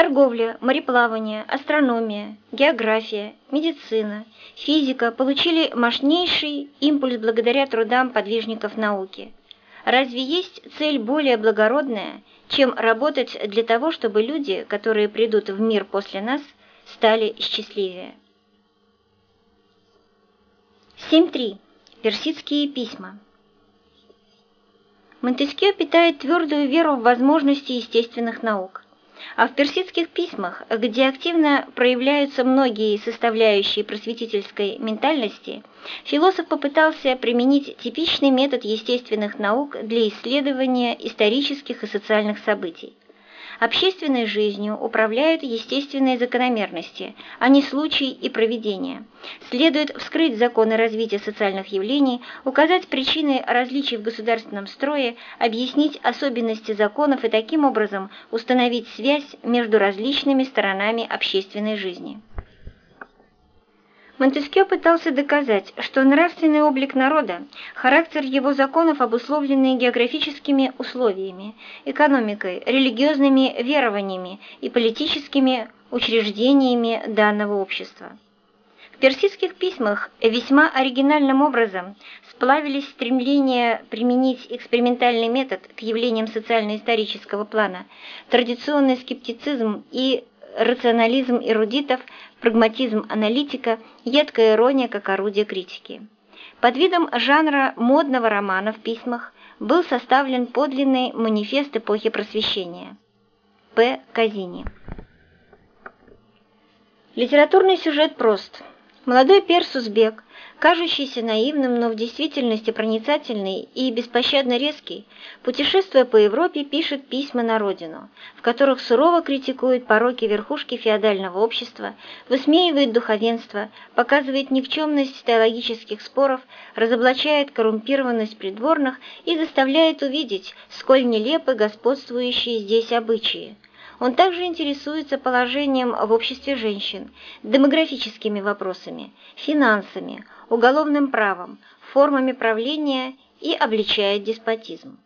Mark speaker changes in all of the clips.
Speaker 1: Торговля, мореплавание, астрономия, география, медицина, физика получили мощнейший импульс благодаря трудам подвижников науки. Разве есть цель более благородная, чем работать для того, чтобы люди, которые придут в мир после нас, стали счастливее? 7.3. Персидские письма. Монтескье питает твердую веру в возможности естественных наук. А в персидских письмах, где активно проявляются многие составляющие просветительской ментальности, философ попытался применить типичный метод естественных наук для исследования исторических и социальных событий. Общественной жизнью управляют естественные закономерности, а не случаи и проведения. Следует вскрыть законы развития социальных явлений, указать причины различий в государственном строе, объяснить особенности законов и таким образом установить связь между различными сторонами общественной жизни. Монтескье пытался доказать, что нравственный облик народа, характер его законов обусловлены географическими условиями, экономикой, религиозными верованиями и политическими учреждениями данного общества. В персидских письмах весьма оригинальным образом сплавились стремление применить экспериментальный метод к явлениям социально-исторического плана, традиционный скептицизм и рационализм эрудитов прагматизм аналитика, едкая ирония как орудие критики. Под видом жанра модного романа в письмах был составлен подлинный манифест эпохи Просвещения. П. Казини. Литературный сюжет прост. Молодой перс-узбек кажущийся наивным, но в действительности проницательный и беспощадно резкий, путешествуя по Европе, пишет письма на родину, в которых сурово критикует пороки верхушки феодального общества, высмеивает духовенство, показывает никчемность теологических споров, разоблачает коррумпированность придворных и заставляет увидеть, сколь нелепы господствующие здесь обычаи. Он также интересуется положением в обществе женщин, демографическими вопросами, финансами, уголовным правом, формами правления и обличает деспотизм.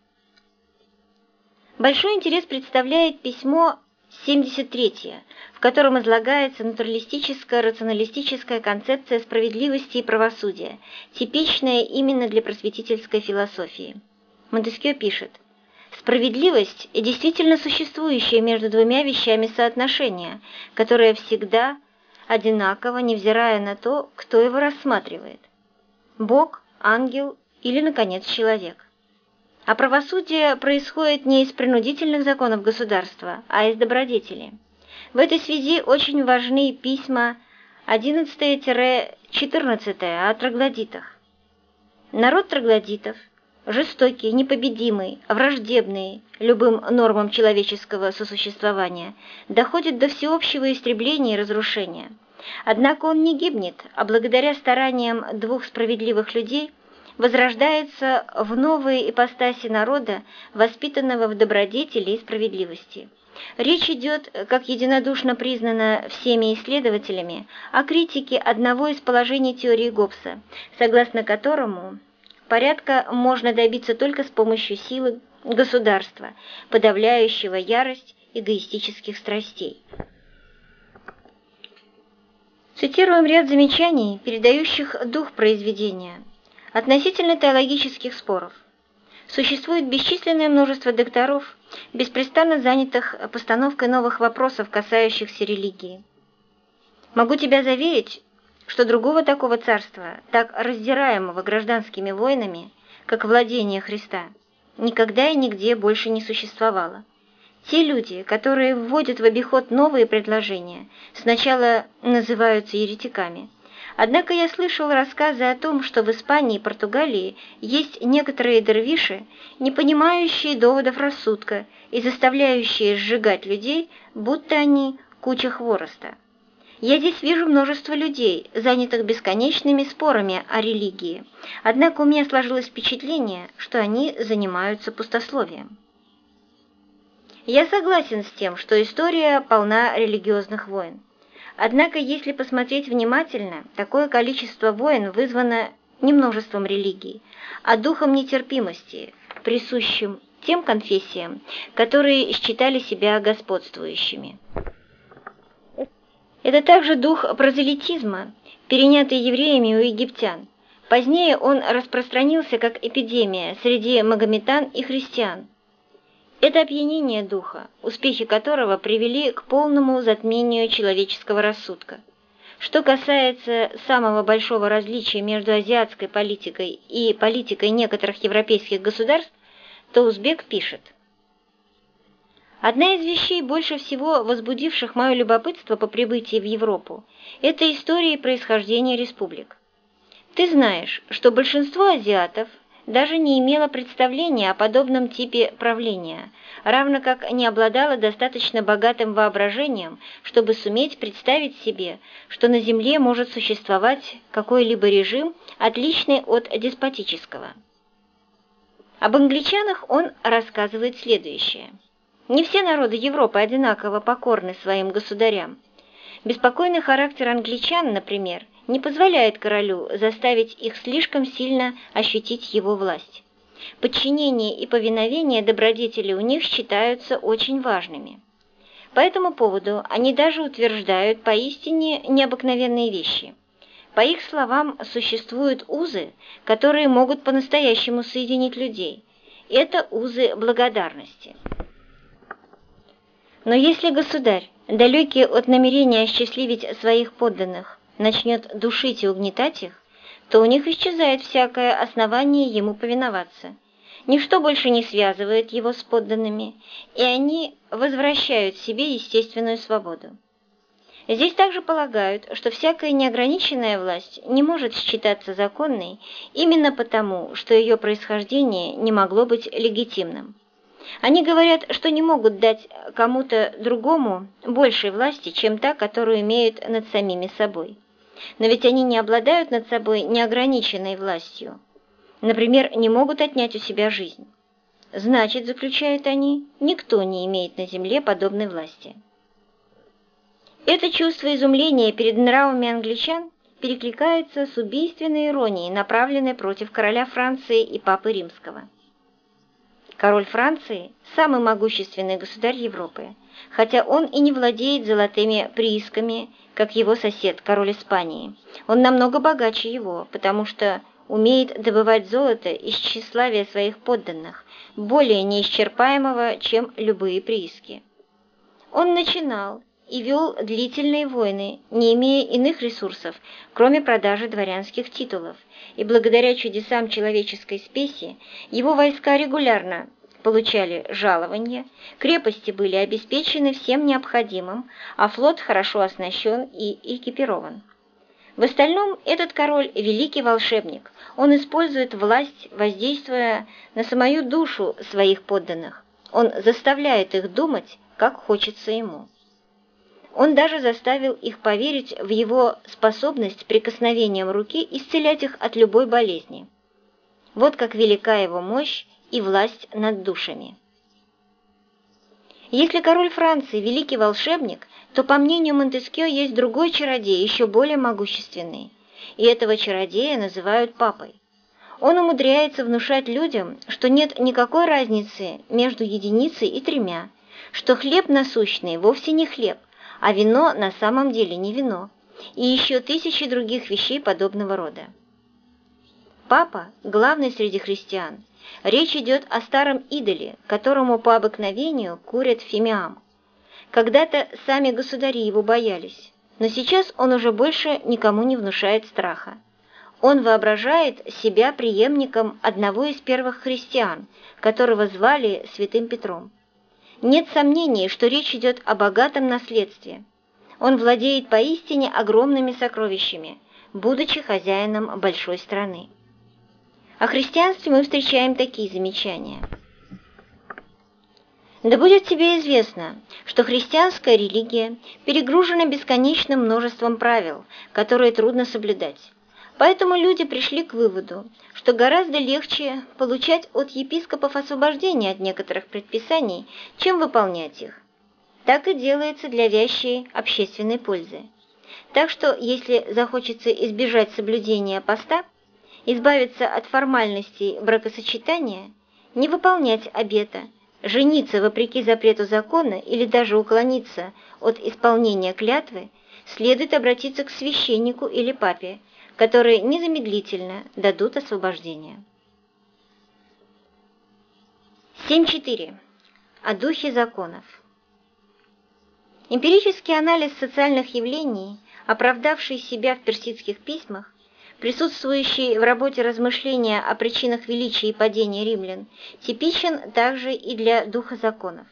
Speaker 1: Большой интерес представляет письмо 73, в котором излагается натуралистическая рационалистическая концепция справедливости и правосудия, типичная именно для просветительской философии. Монтескье пишет, «Справедливость – действительно существующее между двумя вещами соотношение, которое всегда одинаково, невзирая на то, кто его рассматривает – Бог, ангел или, наконец, человек. А правосудие происходит не из принудительных законов государства, а из добродетели. В этой связи очень важны письма 11-14 о троглодитах. Народ троглодитов – жестокий, непобедимый, враждебный любым нормам человеческого сосуществования, доходит до всеобщего истребления и разрушения. Однако он не гибнет, а благодаря стараниям двух справедливых людей возрождается в новые ипостаси народа, воспитанного в добродетели и справедливости. Речь идет, как единодушно признано всеми исследователями, о критике одного из положений теории Гоббса, согласно которому Порядка можно добиться только с помощью силы государства, подавляющего ярость эгоистических страстей. Цитируем ряд замечаний, передающих дух произведения, относительно теологических споров. Существует бесчисленное множество докторов, беспрестанно занятых постановкой новых вопросов, касающихся религии. Могу тебя заверить, что другого такого царства, так раздираемого гражданскими войнами, как владение Христа, никогда и нигде больше не существовало. Те люди, которые вводят в обиход новые предложения, сначала называются еретиками. Однако я слышал рассказы о том, что в Испании и Португалии есть некоторые дервиши, не понимающие доводов рассудка и заставляющие сжигать людей, будто они куча хвороста. Я здесь вижу множество людей, занятых бесконечными спорами о религии, однако у меня сложилось впечатление, что они занимаются пустословием. Я согласен с тем, что история полна религиозных войн. Однако, если посмотреть внимательно, такое количество войн вызвано не множеством религий, а духом нетерпимости, присущим тем конфессиям, которые считали себя господствующими. Это также дух прозелитизма, перенятый евреями у египтян. Позднее он распространился как эпидемия среди магометан и христиан. Это опьянение духа, успехи которого привели к полному затмению человеческого рассудка. Что касается самого большого различия между азиатской политикой и политикой некоторых европейских государств, то Узбек пишет. Одна из вещей, больше всего возбудивших мое любопытство по прибытии в Европу, это история происхождения республик. Ты знаешь, что большинство азиатов даже не имело представления о подобном типе правления, равно как не обладало достаточно богатым воображением, чтобы суметь представить себе, что на Земле может существовать какой-либо режим, отличный от деспотического. Об англичанах он рассказывает следующее – не все народы Европы одинаково покорны своим государям. Беспокойный характер англичан, например, не позволяет королю заставить их слишком сильно ощутить его власть. Подчинение и повиновение добродетели у них считаются очень важными. По этому поводу они даже утверждают поистине необыкновенные вещи. По их словам, существуют узы, которые могут по-настоящему соединить людей. Это узы благодарности. Но если государь, далекий от намерения осчастливить своих подданных, начнет душить и угнетать их, то у них исчезает всякое основание ему повиноваться. Ничто больше не связывает его с подданными, и они возвращают себе естественную свободу. Здесь также полагают, что всякая неограниченная власть не может считаться законной именно потому, что ее происхождение не могло быть легитимным. Они говорят, что не могут дать кому-то другому большей власти, чем та, которую имеют над самими собой. Но ведь они не обладают над собой неограниченной властью. Например, не могут отнять у себя жизнь. Значит, заключают они, никто не имеет на земле подобной власти. Это чувство изумления перед нравами англичан перекликается с убийственной иронией, направленной против короля Франции и папы Римского. Король Франции – самый могущественный государь Европы, хотя он и не владеет золотыми приисками, как его сосед, король Испании. Он намного богаче его, потому что умеет добывать золото из тщеславия своих подданных, более неисчерпаемого, чем любые прииски. Он начинал и вел длительные войны, не имея иных ресурсов, кроме продажи дворянских титулов, и благодаря чудесам человеческой спеси его войска регулярно получали жалования, крепости были обеспечены всем необходимым, а флот хорошо оснащен и экипирован. В остальном этот король – великий волшебник. Он использует власть, воздействуя на самую душу своих подданных. Он заставляет их думать, как хочется ему. Он даже заставил их поверить в его способность прикосновением руки исцелять их от любой болезни. Вот как велика его мощь и власть над душами. Если король Франции – великий волшебник, то, по мнению Монтескио, есть другой чародей, еще более могущественный, и этого чародея называют папой. Он умудряется внушать людям, что нет никакой разницы между единицей и тремя, что хлеб насущный вовсе не хлеб, а вино на самом деле не вино, и еще тысячи других вещей подобного рода. Папа – главный среди христиан. Речь идет о старом идоле, которому по обыкновению курят фимиам. Когда-то сами государи его боялись, но сейчас он уже больше никому не внушает страха. Он воображает себя преемником одного из первых христиан, которого звали Святым Петром. Нет сомнений, что речь идет о богатом наследстве. Он владеет поистине огромными сокровищами, будучи хозяином большой страны. О христианстве мы встречаем такие замечания. Да будет тебе известно, что христианская религия перегружена бесконечным множеством правил, которые трудно соблюдать. Поэтому люди пришли к выводу, что гораздо легче получать от епископов освобождение от некоторых предписаний, чем выполнять их. Так и делается для вящей общественной пользы. Так что, если захочется избежать соблюдения поста, избавиться от формальностей бракосочетания, не выполнять обета, жениться вопреки запрету закона или даже уклониться от исполнения клятвы, следует обратиться к священнику или папе, которые незамедлительно дадут освобождение. 7.4. О духе законов. Эмпирический анализ социальных явлений, оправдавший себя в персидских письмах, присутствующий в работе размышления о причинах величия и падения римлян, типичен также и для духа законов.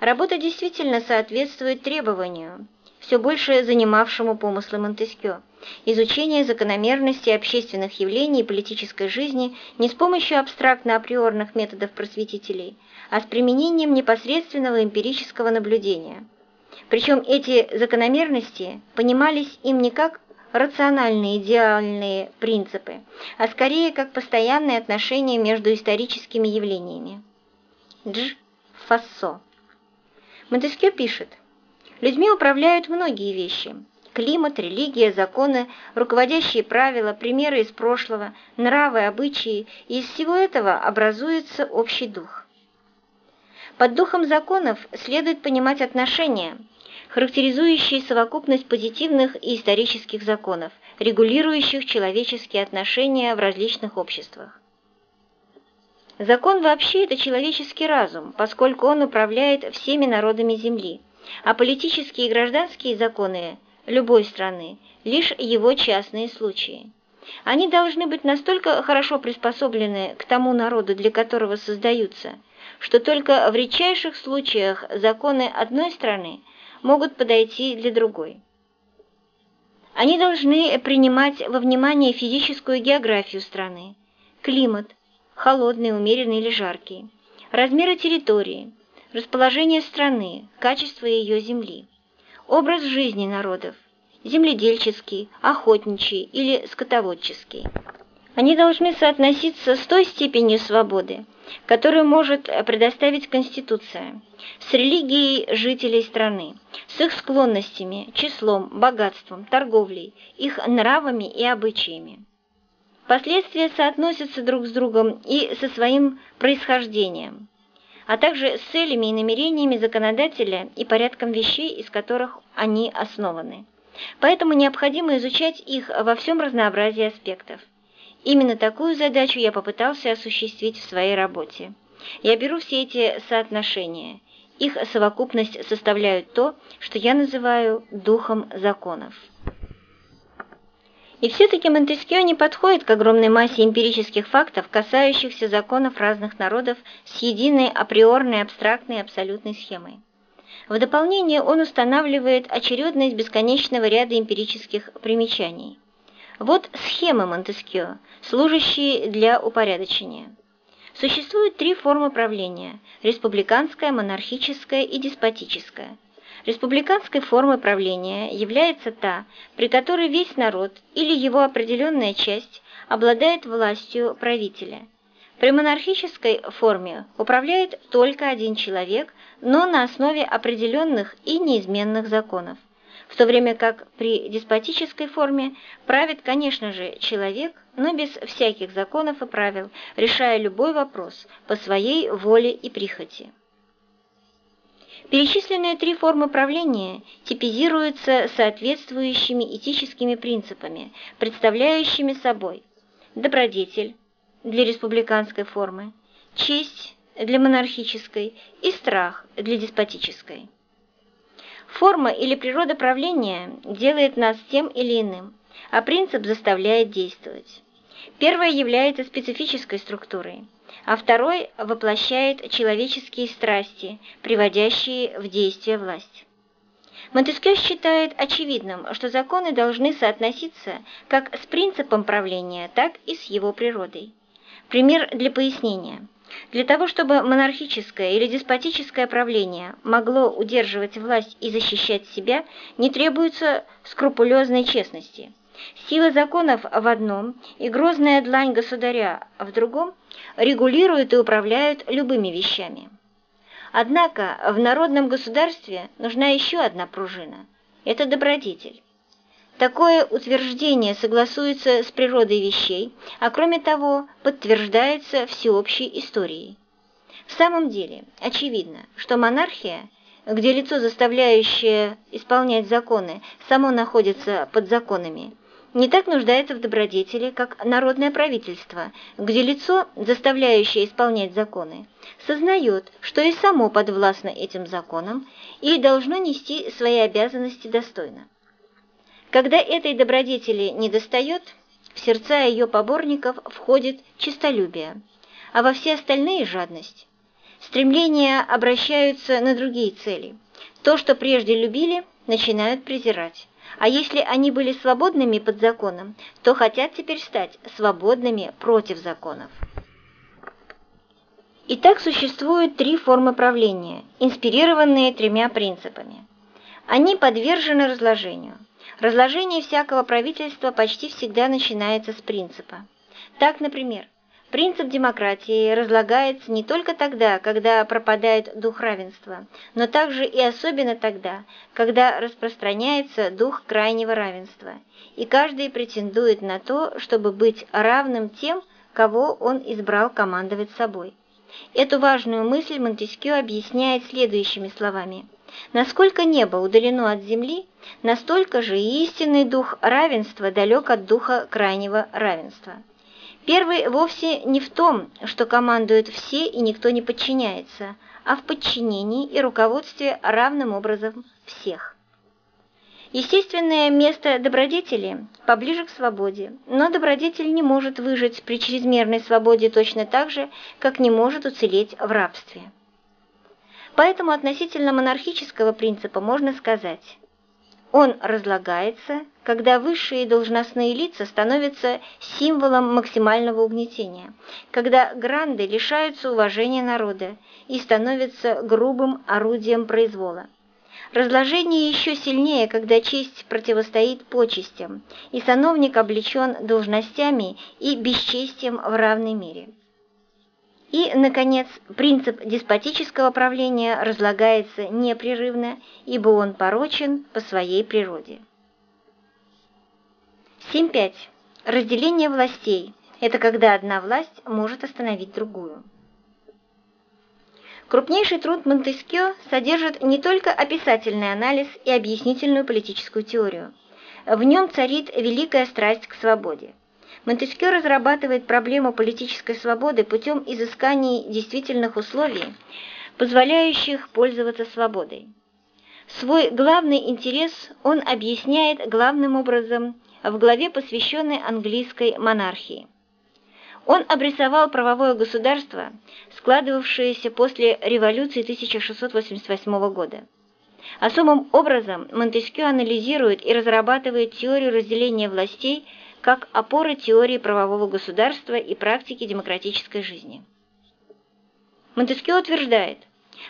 Speaker 1: Работа действительно соответствует требованию, все больше занимавшему помыслы Монтескё, изучение закономерностей общественных явлений и политической жизни не с помощью абстрактно-априорных методов просветителей, а с применением непосредственного эмпирического наблюдения. Причем эти закономерности понимались им не как рациональные идеальные принципы, а скорее как постоянные отношения между историческими явлениями. Дж. Фассо. Монтескьё пишет, «Людьми управляют многие вещи – климат, религия, законы, руководящие правила, примеры из прошлого, нравы, обычаи, и из всего этого образуется общий дух. Под духом законов следует понимать отношения – характеризующие совокупность позитивных и исторических законов, регулирующих человеческие отношения в различных обществах. Закон вообще – это человеческий разум, поскольку он управляет всеми народами Земли, а политические и гражданские законы любой страны – лишь его частные случаи. Они должны быть настолько хорошо приспособлены к тому народу, для которого создаются, что только в редчайших случаях законы одной страны могут подойти для другой. Они должны принимать во внимание физическую географию страны, климат, холодный, умеренный или жаркий, размеры территории, расположение страны, качество ее земли, образ жизни народов, земледельческий, охотничий или скотоводческий. Они должны соотноситься с той степенью свободы, которую может предоставить Конституция, с религией жителей страны, с их склонностями, числом, богатством, торговлей, их нравами и обычаями. Последствия соотносятся друг с другом и со своим происхождением, а также с целями и намерениями законодателя и порядком вещей, из которых они основаны. Поэтому необходимо изучать их во всем разнообразии аспектов. Именно такую задачу я попытался осуществить в своей работе. Я беру все эти соотношения. Их совокупность составляют то, что я называю духом законов. И все-таки Монтескио не подходит к огромной массе эмпирических фактов, касающихся законов разных народов с единой априорной абстрактной абсолютной схемой. В дополнение он устанавливает очередность бесконечного ряда эмпирических примечаний. Вот схемы Монтескио, служащие для упорядочения. Существует три формы правления – республиканская, монархическая и деспотическая. Республиканской формой правления является та, при которой весь народ или его определенная часть обладает властью правителя. При монархической форме управляет только один человек, но на основе определенных и неизменных законов в то время как при деспотической форме правит, конечно же, человек, но без всяких законов и правил, решая любой вопрос по своей воле и прихоти. Перечисленные три формы правления типизируются соответствующими этическими принципами, представляющими собой добродетель для республиканской формы, честь для монархической и страх для деспотической. Форма или природа правления делает нас тем или иным, а принцип заставляет действовать. Первое является специфической структурой, а второй воплощает человеческие страсти, приводящие в действие власть. Монтескьё считает очевидным, что законы должны соотноситься как с принципом правления, так и с его природой. Пример для пояснения – для того, чтобы монархическое или деспотическое правление могло удерживать власть и защищать себя, не требуется скрупулезной честности. Сила законов в одном и грозная длань государя в другом регулируют и управляют любыми вещами. Однако в народном государстве нужна еще одна пружина – это добродетель. Такое утверждение согласуется с природой вещей, а кроме того подтверждается всеобщей историей. В самом деле, очевидно, что монархия где лицо, заставляющее исполнять законы, само находится под законами, не так нуждается в добродетели, как народное правительство, где лицо, заставляющее исполнять законы, сознает, что и само подвластно этим законам и должно нести свои обязанности достойно. Когда этой добродетели недостает, в сердца ее поборников входит честолюбие, а во все остальные – жадность. Стремления обращаются на другие цели. То, что прежде любили, начинают презирать. А если они были свободными под законом, то хотят теперь стать свободными против законов. Итак, существуют три формы правления, инспирированные тремя принципами. Они подвержены разложению. Разложение всякого правительства почти всегда начинается с принципа. Так, например, Принцип демократии разлагается не только тогда, когда пропадает дух равенства, но также и особенно тогда, когда распространяется дух крайнего равенства, и каждый претендует на то, чтобы быть равным тем, кого он избрал командовать собой. Эту важную мысль Монтескио объясняет следующими словами. Насколько небо удалено от земли, настолько же и истинный дух равенства далек от духа крайнего равенства. Первый вовсе не в том, что командуют все и никто не подчиняется, а в подчинении и руководстве равным образом всех. Естественное место добродетели поближе к свободе, но добродетель не может выжить при чрезмерной свободе точно так же, как не может уцелеть в рабстве. Поэтому относительно монархического принципа можно сказать, он разлагается, когда высшие должностные лица становятся символом максимального угнетения, когда гранды лишаются уважения народа и становятся грубым орудием произвола. Разложение еще сильнее, когда честь противостоит почестям, и сановник облечен должностями и бесчестием в равной мере. И, наконец, принцип деспотического правления разлагается непрерывно, ибо он порочен по своей природе. 7.5. Разделение властей – это когда одна власть может остановить другую. Крупнейший труд Монтескио содержит не только описательный анализ и объяснительную политическую теорию. В нем царит великая страсть к свободе. Монтескио разрабатывает проблему политической свободы путем изысканий действительных условий, позволяющих пользоваться свободой. Свой главный интерес он объясняет главным образом в главе, посвященной английской монархии. Он обрисовал правовое государство, складывавшееся после революции 1688 года. Особым образом Монтескио анализирует и разрабатывает теорию разделения властей как опоры теории правового государства и практики демократической жизни. Монтескио утверждает,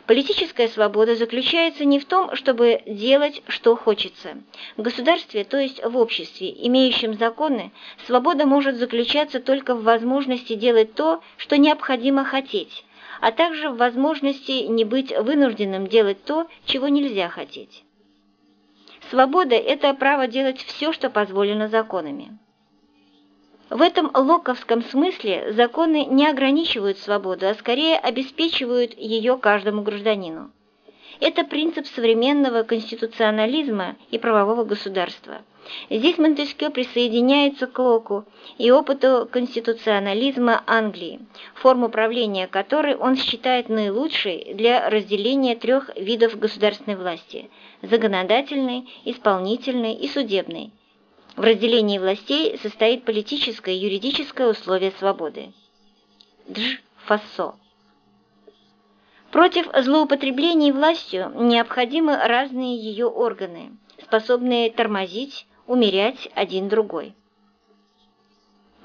Speaker 1: политическая свобода заключается не в том, чтобы делать, что хочется. В государстве, то есть в обществе, имеющем законы, свобода может заключаться только в возможности делать то, что необходимо хотеть, а также в возможности не быть вынужденным делать то, чего нельзя хотеть. Свобода – это право делать все, что позволено законами. В этом локовском смысле законы не ограничивают свободу, а скорее обеспечивают ее каждому гражданину. Это принцип современного конституционализма и правового государства. Здесь Монтескье присоединяется к Локу и опыту конституционализма Англии, форму правления которой он считает наилучшей для разделения трех видов государственной власти – законодательной, исполнительной и судебной, в разделении властей состоит политическое и юридическое условие свободы. Дж. Фассо. Против злоупотреблений властью необходимы разные ее органы, способные тормозить, умерять один другой.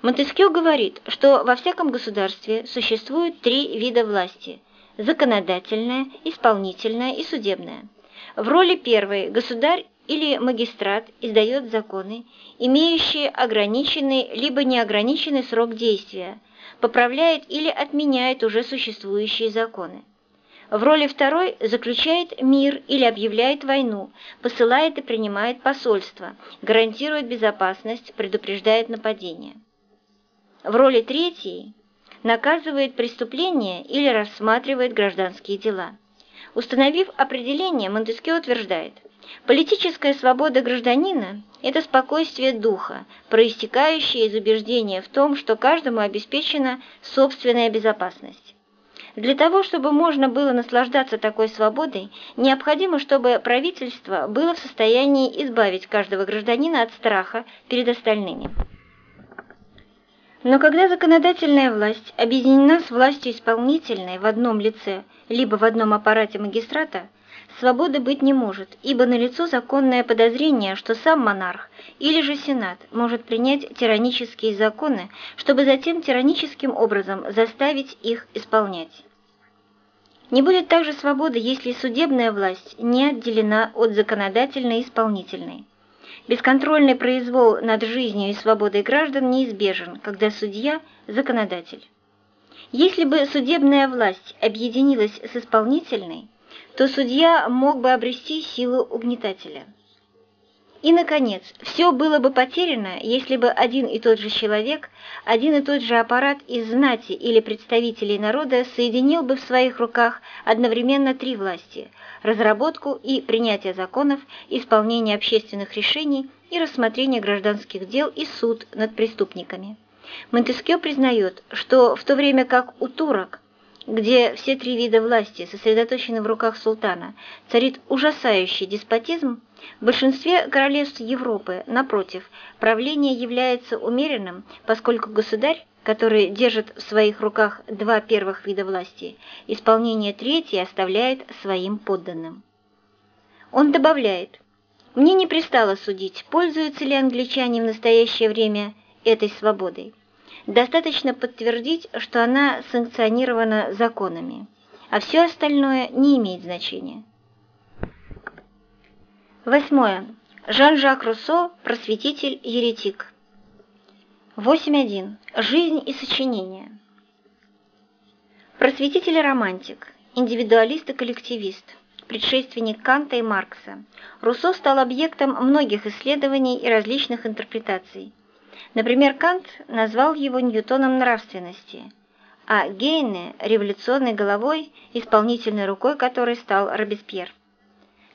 Speaker 1: Монтескио говорит, что во всяком государстве существует три вида власти – законодательная, исполнительная и судебная. В роли первой государь или магистрат издает законы, имеющие ограниченный либо неограниченный срок действия, поправляет или отменяет уже существующие законы. В роли второй заключает мир или объявляет войну, посылает и принимает посольство, гарантирует безопасность, предупреждает нападения. В роли третьей наказывает преступления или рассматривает гражданские дела. Установив определение, Монтескье утверждает, политическая свобода гражданина – это спокойствие духа, проистекающее из убеждения в том, что каждому обеспечена собственная безопасность. Для того, чтобы можно было наслаждаться такой свободой, необходимо, чтобы правительство было в состоянии избавить каждого гражданина от страха перед остальными. Но когда законодательная власть объединена с властью исполнительной в одном лице, либо в одном аппарате магистрата, свободы быть не может, ибо налицо законное подозрение, что сам монарх или же сенат может принять тиранические законы, чтобы затем тираническим образом заставить их исполнять. Не будет также свободы, если судебная власть не отделена от законодательной и исполнительной. Бесконтрольный произвол над жизнью и свободой граждан неизбежен, когда судья – законодатель. Если бы судебная власть объединилась с исполнительной, то судья мог бы обрести силу угнетателя. И, наконец, все было бы потеряно, если бы один и тот же человек, один и тот же аппарат из знати или представителей народа соединил бы в своих руках одновременно три власти – разработку и принятие законов, исполнение общественных решений и рассмотрение гражданских дел и суд над преступниками. Монтескье признает, что в то время как у турок где все три вида власти сосредоточены в руках султана, царит ужасающий деспотизм, в большинстве королевств Европы, напротив, правление является умеренным, поскольку государь, который держит в своих руках два первых вида власти, исполнение третьей оставляет своим подданным. Он добавляет, «Мне не пристало судить, пользуются ли англичане в настоящее время этой свободой. Достаточно подтвердить, что она санкционирована законами, а все остальное не имеет значения. Восьмое. Жан-Жак Руссо, просветитель-еретик. 8.1. Жизнь и сочинение. Просветитель-романтик, индивидуалист и коллективист, предшественник Канта и Маркса, Руссо стал объектом многих исследований и различных интерпретаций – Например, Кант назвал его Ньютоном нравственности, а Гейне – революционной головой, исполнительной рукой которой стал Робеспьер.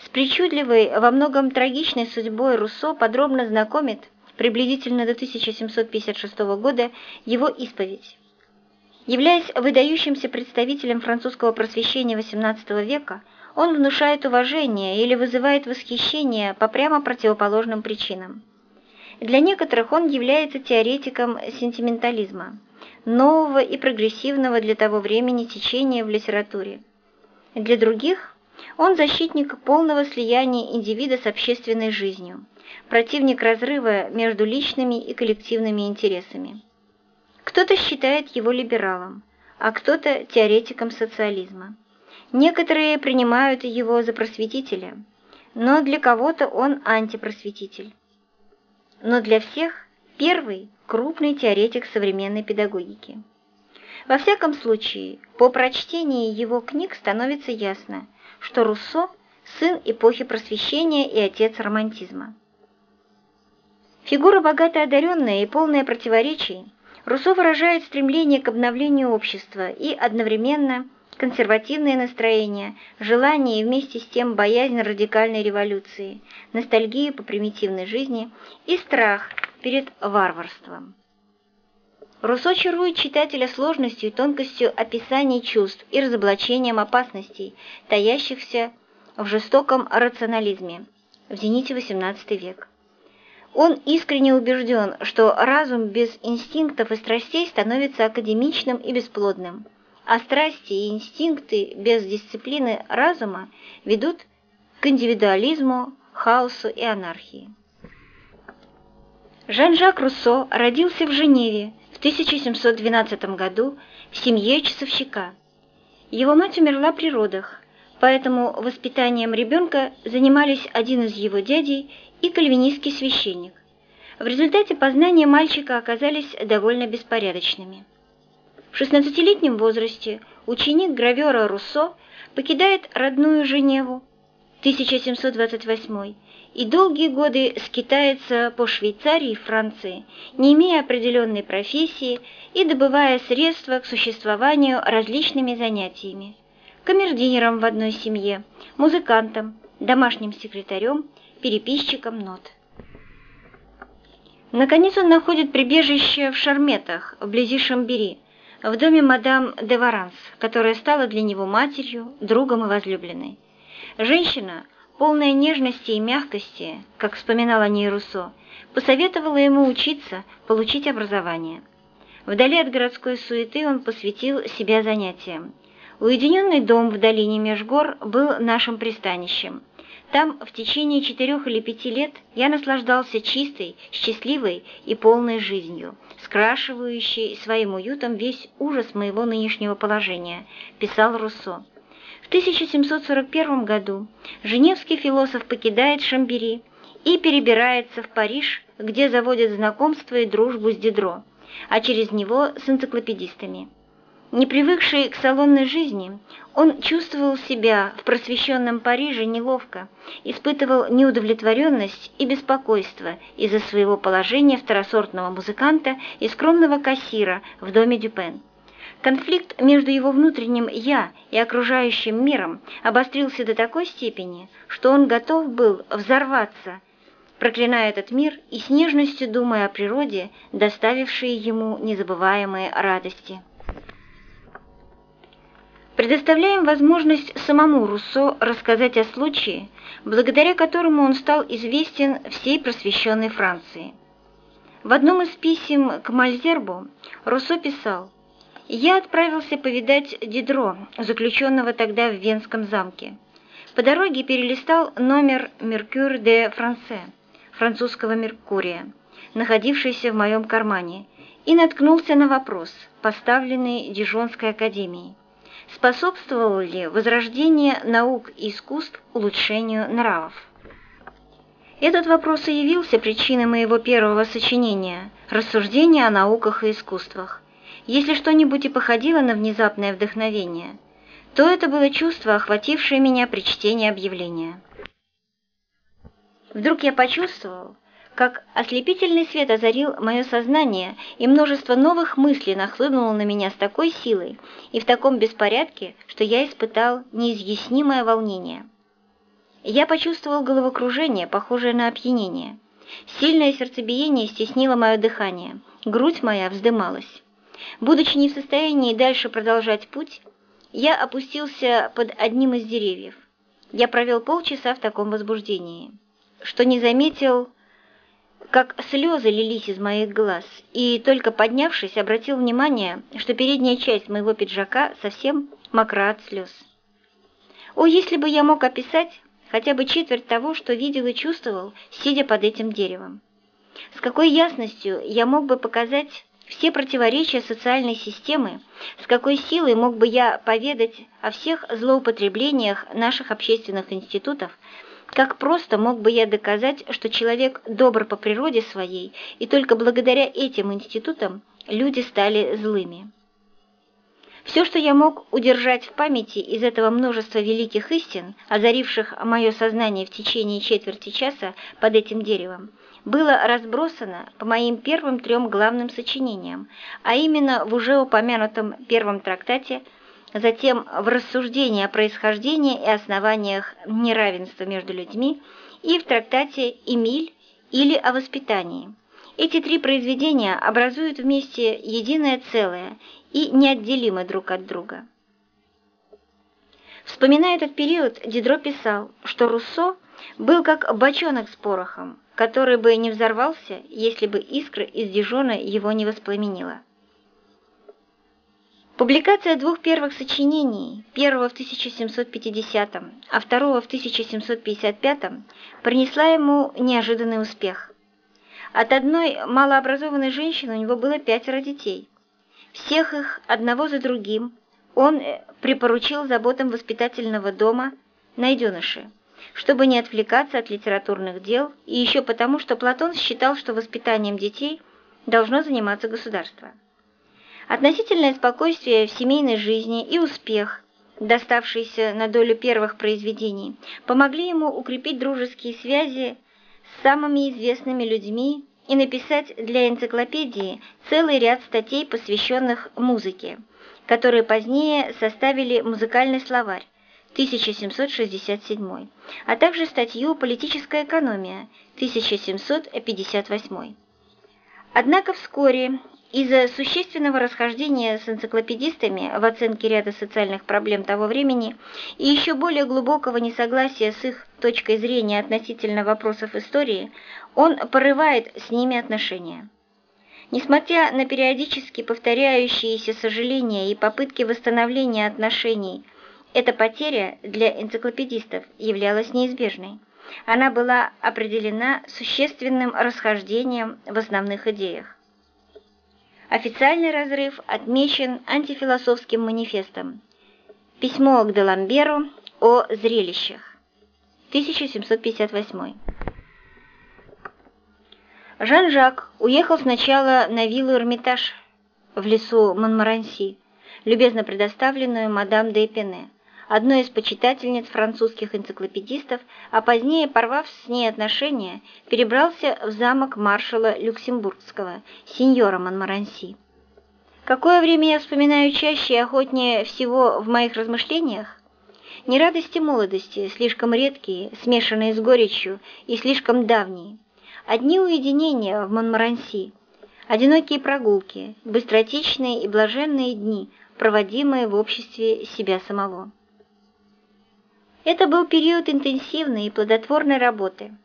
Speaker 1: С причудливой, во многом трагичной судьбой Руссо подробно знакомит, приблизительно до 1756 года, его исповедь. Являясь выдающимся представителем французского просвещения XVIII века, он внушает уважение или вызывает восхищение по прямо противоположным причинам. Для некоторых он является теоретиком сентиментализма, нового и прогрессивного для того времени течения в литературе. Для других он защитник полного слияния индивида с общественной жизнью, противник разрыва между личными и коллективными интересами. Кто-то считает его либералом, а кто-то теоретиком социализма. Некоторые принимают его за просветителя, но для кого-то он антипросветитель но для всех первый – крупный теоретик современной педагогики. Во всяком случае, по прочтении его книг становится ясно, что Руссо – сын эпохи просвещения и отец романтизма. Фигура богато одаренная и полная противоречий, Руссо выражает стремление к обновлению общества и одновременно – консервативные настроения, желание и вместе с тем боязнь радикальной революции, ностальгию по примитивной жизни и страх перед варварством. Руссо чарует читателя сложностью и тонкостью описаний чувств и разоблачением опасностей, таящихся в жестоком рационализме в зените XVIII век. Он искренне убежден, что разум без инстинктов и страстей становится академичным и бесплодным – а страсти и инстинкты без дисциплины разума ведут к индивидуализму, хаосу и анархии. Жан-Жак Руссо родился в Женеве в 1712 году в семье часовщика. Его мать умерла при родах, поэтому воспитанием ребенка занимались один из его дядей и кальвинистский священник. В результате познания мальчика оказались довольно беспорядочными. В 16-летнем возрасте ученик гравера Руссо покидает родную Женеву 1728 и долгие годы скитается по Швейцарии и Франции, не имея определенной профессии и добывая средства к существованию различными занятиями. Камердинером в одной семье, музыкантом, домашним секретарем, переписчиком нот. Наконец он находит прибежище в Шарметах, вблизи Шамбери, в доме мадам де Варанс, которая стала для него матерью, другом и возлюбленной. Женщина, полная нежности и мягкости, как вспоминал о ней Руссо, посоветовала ему учиться, получить образование. Вдали от городской суеты он посвятил себя занятиям. Уединенный дом в долине Межгор был нашим пристанищем. Там в течение четырех или пяти лет я наслаждался чистой, счастливой и полной жизнью, скрашивающей своим уютом весь ужас моего нынешнего положения, писал Руссо. В 1741 году женевский философ покидает Шамбери и перебирается в Париж, где заводит знакомство и дружбу с Дидро, а через него с энциклопедистами. Не привыкший к салонной жизни, он чувствовал себя в просвещенном Париже неловко, испытывал неудовлетворенность и беспокойство из-за своего положения второсортного музыканта и скромного кассира в доме Дюпен. Конфликт между его внутренним «я» и окружающим миром обострился до такой степени, что он готов был взорваться, проклиная этот мир и с нежностью думая о природе, доставившей ему незабываемые радости предоставляем возможность самому Руссо рассказать о случае, благодаря которому он стал известен всей просвещенной Франции. В одном из писем к Мальзербу Руссо писал «Я отправился повидать Дидро, заключенного тогда в Венском замке. По дороге перелистал номер «Меркюр де Франсе» французского Меркурия, находившийся в моем кармане, и наткнулся на вопрос, поставленный Дижонской академией способствовало ли возрождение наук и искусств улучшению нравов. Этот вопрос и явился причиной моего первого сочинения «Рассуждения о науках и искусствах». Если что-нибудь и походило на внезапное вдохновение, то это было чувство, охватившее меня при чтении объявления. Вдруг я почувствовал, как ослепительный свет озарил мое сознание, и множество новых мыслей нахлынуло на меня с такой силой и в таком беспорядке, что я испытал неизъяснимое волнение. Я почувствовал головокружение, похожее на опьянение. Сильное сердцебиение стеснило мое дыхание, грудь моя вздымалась. Будучи не в состоянии дальше продолжать путь, я опустился под одним из деревьев. Я провел полчаса в таком возбуждении, что не заметил как слезы лились из моих глаз, и только поднявшись, обратил внимание, что передняя часть моего пиджака совсем мокра от слез. О, если бы я мог описать хотя бы четверть того, что видел и чувствовал, сидя под этим деревом. С какой ясностью я мог бы показать все противоречия социальной системы, с какой силой мог бы я поведать о всех злоупотреблениях наших общественных институтов, как просто мог бы я доказать, что человек добр по природе своей, и только благодаря этим институтам люди стали злыми. Все, что я мог удержать в памяти из этого множества великих истин, озаривших мое сознание в течение четверти часа под этим деревом, было разбросано по моим первым трем главным сочинениям, а именно в уже упомянутом первом трактате – затем в рассуждении о происхождении и основаниях неравенства между людьми и в трактате «Эмиль» или о воспитании. Эти три произведения образуют вместе единое целое и неотделимы друг от друга. Вспоминая этот период, Дидро писал, что Руссо был как бочонок с порохом, который бы не взорвался, если бы искра из Дижона его не воспламенила. Публикация двух первых сочинений, первого в 1750, а второго в 1755, принесла ему неожиданный успех. От одной малообразованной женщины у него было пятеро детей. Всех их, одного за другим, он э, припоручил заботам воспитательного дома найденыши, чтобы не отвлекаться от литературных дел, и еще потому, что Платон считал, что воспитанием детей должно заниматься государство. Относительное спокойствие в семейной жизни и успех, доставшийся на долю первых произведений, помогли ему укрепить дружеские связи с самыми известными людьми и написать для энциклопедии целый ряд статей, посвященных музыке, которые позднее составили музыкальный словарь 1767, а также статью «Политическая экономия» 1758. Однако вскоре из-за существенного расхождения с энциклопедистами в оценке ряда социальных проблем того времени и еще более глубокого несогласия с их точкой зрения относительно вопросов истории, он порывает с ними отношения. Несмотря на периодически повторяющиеся сожаления и попытки восстановления отношений, эта потеря для энциклопедистов являлась неизбежной. Она была определена существенным расхождением в основных идеях. Официальный разрыв отмечен антифилософским манифестом. Письмо к Деламберу о зрелищах. 1758. Жан-Жак уехал сначала на виллу Эрмитаж в лесу Монмаранси, любезно предоставленную мадам де Пене одной из почитательниц французских энциклопедистов, а позднее, порвав с ней отношения, перебрался в замок маршала Люксембургского, сеньора Монмаранси. Какое время я вспоминаю чаще и охотнее всего в моих размышлениях? Не радости молодости, слишком редкие, смешанные с горечью и слишком давние. Одни уединения в Монмаранси, одинокие прогулки, быстротечные и блаженные дни, проводимые в обществе себя самого. Это был период интенсивной и плодотворной работы.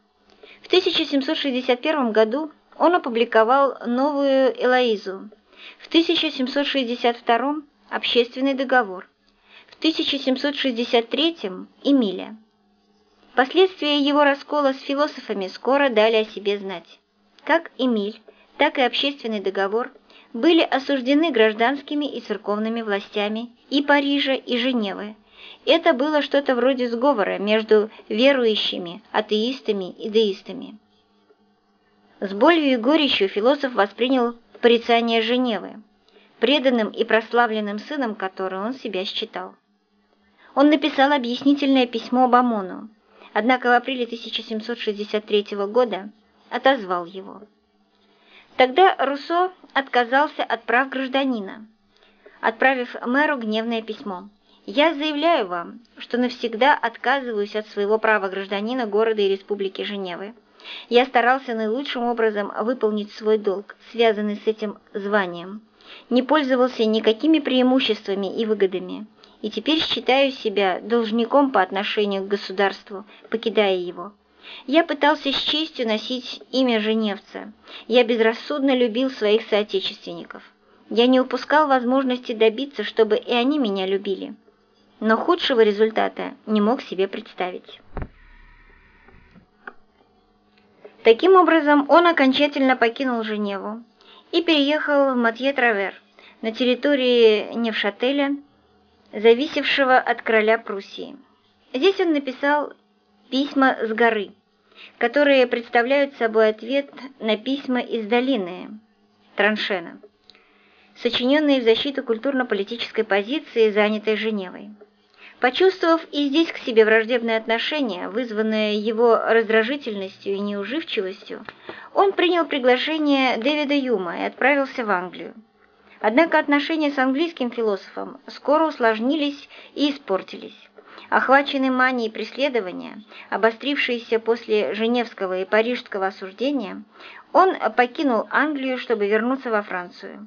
Speaker 1: В 1761 году он опубликовал новую «Элоизу», в 1762 – «Общественный договор», в 1763 – «Эмиля». Последствия его раскола с философами скоро дали о себе знать. Как Эмиль, так и общественный договор были осуждены гражданскими и церковными властями и Парижа, и Женевы, это было что-то вроде сговора между верующими, атеистами и деистами. С болью и горечью философ воспринял порицание Женевы, преданным и прославленным сыном которой он себя считал. Он написал объяснительное письмо Бамону, однако в апреле 1763 года отозвал его. Тогда Руссо отказался от прав гражданина, отправив мэру гневное письмо. Я заявляю вам, что навсегда отказываюсь от своего права гражданина города и республики Женевы. Я старался наилучшим образом выполнить свой долг, связанный с этим званием. Не пользовался никакими преимуществами и выгодами, и теперь считаю себя должником по отношению к государству, покидая его. Я пытался с честью носить имя Женевца. Я безрассудно любил своих соотечественников. Я не упускал возможности добиться, чтобы и они меня любили но худшего результата не мог себе представить. Таким образом, он окончательно покинул Женеву и переехал в Матье-Травер, на территории Невшателя, зависевшего от короля Пруссии. Здесь он написал письма с горы, которые представляют собой ответ на письма из долины Траншена, сочиненные в защиту культурно-политической позиции, занятой Женевой. Почувствовав и здесь к себе враждебное отношение, вызванное его раздражительностью и неуживчивостью, он принял приглашение Дэвида Юма и отправился в Англию. Однако отношения с английским философом скоро усложнились и испортились. Охваченный манией преследования, обострившийся после Женевского и Парижского осуждения, он покинул Англию, чтобы вернуться во Францию.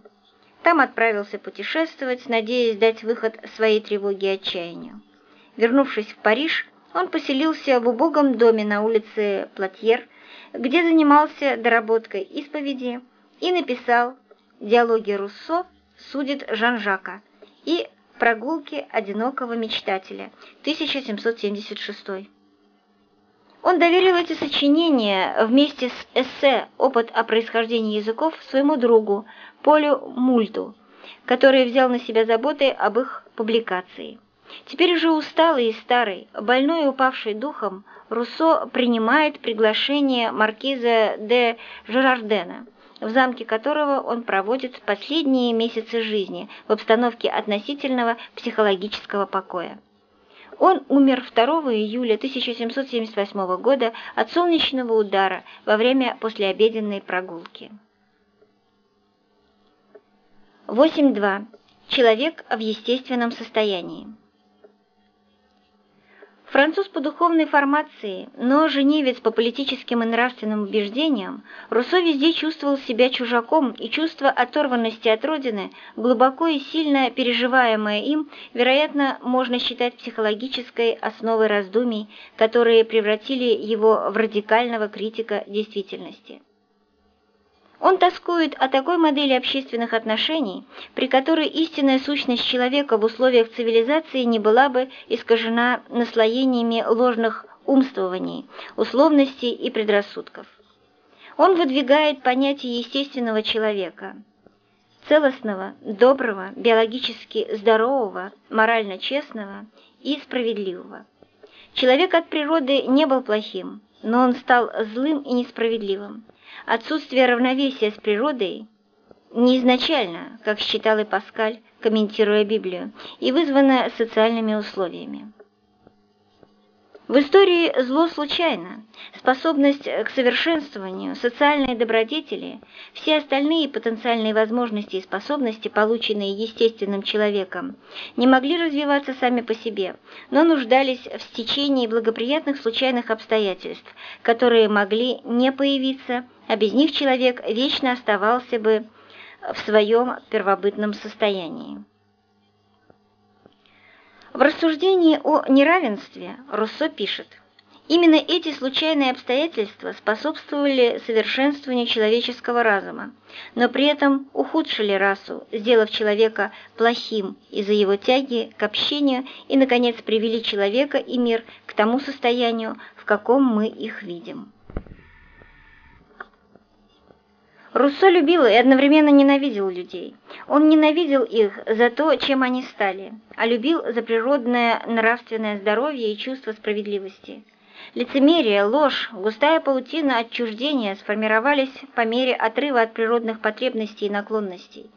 Speaker 1: Там отправился путешествовать, надеясь дать выход своей тревоге и отчаянию. Вернувшись в Париж, он поселился в убогом доме на улице Платьер, где занимался доработкой исповеди и написал «Диалоги Руссо судит Жан-Жака» и «Прогулки одинокого мечтателя» 1776. Он доверил эти сочинения вместе с эссе «Опыт о происхождении языков» своему другу Полю Мульту, который взял на себя заботы об их публикации. Теперь уже усталый и старый, больной и упавший духом, Руссо принимает приглашение маркиза де Жерардена, в замке которого он проводит последние месяцы жизни в обстановке относительного психологического покоя. Он умер 2 июля 1778 года от солнечного удара во время послеобеденной прогулки. 8.2. Человек в естественном состоянии. Француз по духовной формации, но женевец по политическим и нравственным убеждениям, Руссо везде чувствовал себя чужаком, и чувство оторванности от родины, глубоко и сильно переживаемое им, вероятно, можно считать психологической основой раздумий, которые превратили его в радикального критика действительности. Он тоскует о такой модели общественных отношений, при которой истинная сущность человека в условиях цивилизации не была бы искажена наслоениями ложных умствований, условностей и предрассудков. Он выдвигает понятие естественного человека, целостного, доброго, биологически здорового, морально честного и справедливого. Человек от природы не был плохим, но он стал злым и несправедливым. Отсутствие равновесия с природой не изначально, как считал и Паскаль, комментируя Библию, и вызвано социальными условиями. В истории зло случайно, способность к совершенствованию, социальные добродетели, все остальные потенциальные возможности и способности, полученные естественным человеком, не могли развиваться сами по себе, но нуждались в стечении благоприятных случайных обстоятельств, которые могли не появиться, а без них человек вечно оставался бы в своем первобытном состоянии. В рассуждении о неравенстве Руссо пишет, Именно эти случайные обстоятельства способствовали совершенствованию человеческого разума, но при этом ухудшили расу, сделав человека плохим из-за его тяги к общению и, наконец, привели человека и мир к тому состоянию, в каком мы их видим. Руссо любил и одновременно ненавидел людей. Он ненавидел их за то, чем они стали, а любил за природное нравственное здоровье и чувство справедливости. Лицемерие, ложь, густая паутина отчуждения сформировались по мере отрыва от природных потребностей и наклонностей.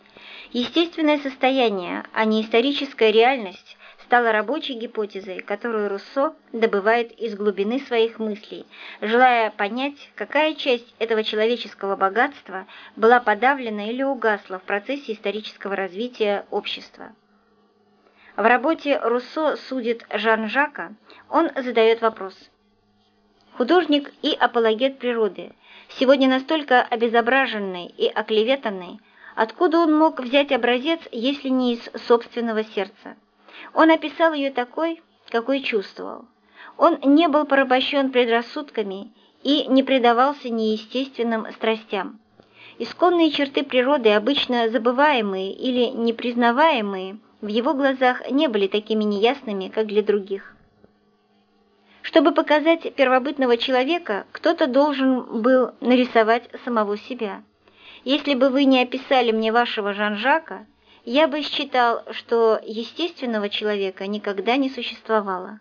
Speaker 1: Естественное состояние, а не историческая реальность, стала рабочей гипотезой, которую Руссо добывает из глубины своих мыслей, желая понять, какая часть этого человеческого богатства была подавлена или угасла в процессе исторического развития общества. В работе Руссо судит Жан-Жака, он задает вопрос. Художник и апологет природы, сегодня настолько обезображенный и оклеветанный, откуда он мог взять образец, если не из собственного сердца? Он описал ее такой, какой чувствовал. Он не был порабощен предрассудками и не предавался неестественным страстям. Исконные черты природы, обычно забываемые или непризнаваемые, в его глазах не были такими неясными, как для других. Чтобы показать первобытного человека, кто-то должен был нарисовать самого себя. Если бы вы не описали мне вашего Жан-Жака, я бы считал, что естественного человека никогда не существовало.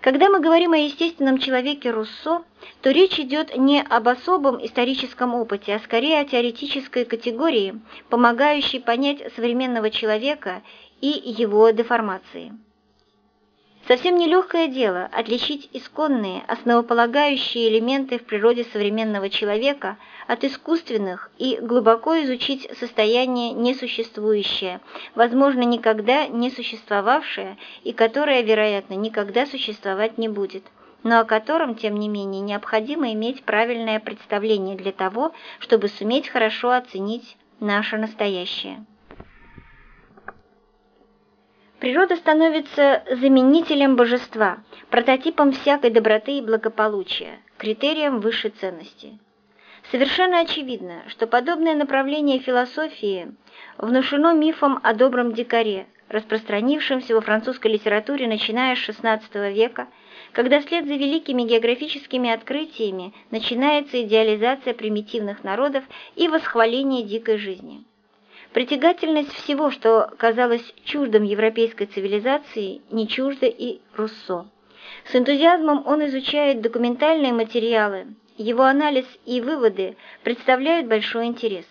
Speaker 1: Когда мы говорим о естественном человеке Руссо, то речь идет не об особом историческом опыте, а скорее о теоретической категории, помогающей понять современного человека и его деформации. Совсем нелегкое дело отличить исконные, основополагающие элементы в природе современного человека от искусственных и глубоко изучить состояние несуществующее, возможно, никогда не существовавшее и которое, вероятно, никогда существовать не будет но о котором, тем не менее, необходимо иметь правильное представление для того, чтобы суметь хорошо оценить наше настоящее. Природа становится заменителем божества, прототипом всякой доброты и благополучия, критерием высшей ценности. Совершенно очевидно, что подобное направление философии внушено мифом о добром дикаре, распространившемся во французской литературе начиная с XVI века, когда вслед за великими географическими открытиями начинается идеализация примитивных народов и восхваление дикой жизни. Притягательность всего, что казалось чуждым европейской цивилизации, не чужда и Руссо. С энтузиазмом он изучает документальные материалы, его анализ и выводы представляют большой интерес.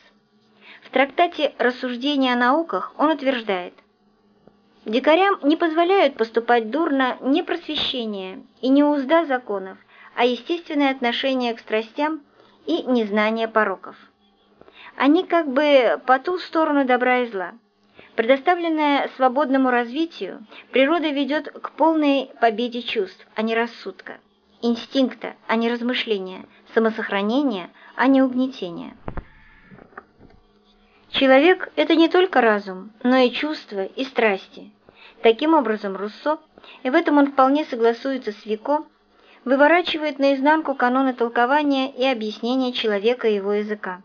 Speaker 1: В трактате «Рассуждения о науках» он утверждает, «Дикарям не позволяют поступать дурно ни просвещение и не узда законов, а естественное отношение к страстям и незнание пороков». Они как бы по ту сторону добра и зла. Предоставленная свободному развитию, природа ведет к полной победе чувств, а не рассудка, инстинкта, а не размышления, самосохранения, а не угнетения. Человек – это не только разум, но и чувства и страсти. Таким образом, Руссо, и в этом он вполне согласуется с Вико, выворачивает наизнанку каноны толкования и объяснения человека и его языка.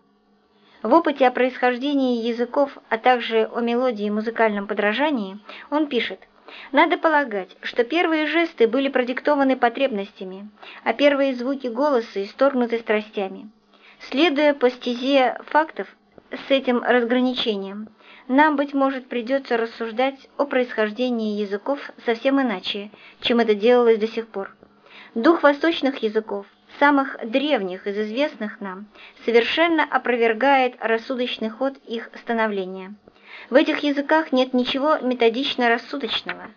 Speaker 1: В опыте о происхождении языков, а также о мелодии и музыкальном подражании он пишет «Надо полагать, что первые жесты были продиктованы потребностями, а первые звуки голоса исторгнуты страстями. Следуя по стезе фактов с этим разграничением, нам, быть может, придется рассуждать о происхождении языков совсем иначе, чем это делалось до сих пор. Дух восточных языков, самых древних из известных нам, совершенно опровергает рассудочный ход их становления. В этих языках нет ничего методично-рассудочного.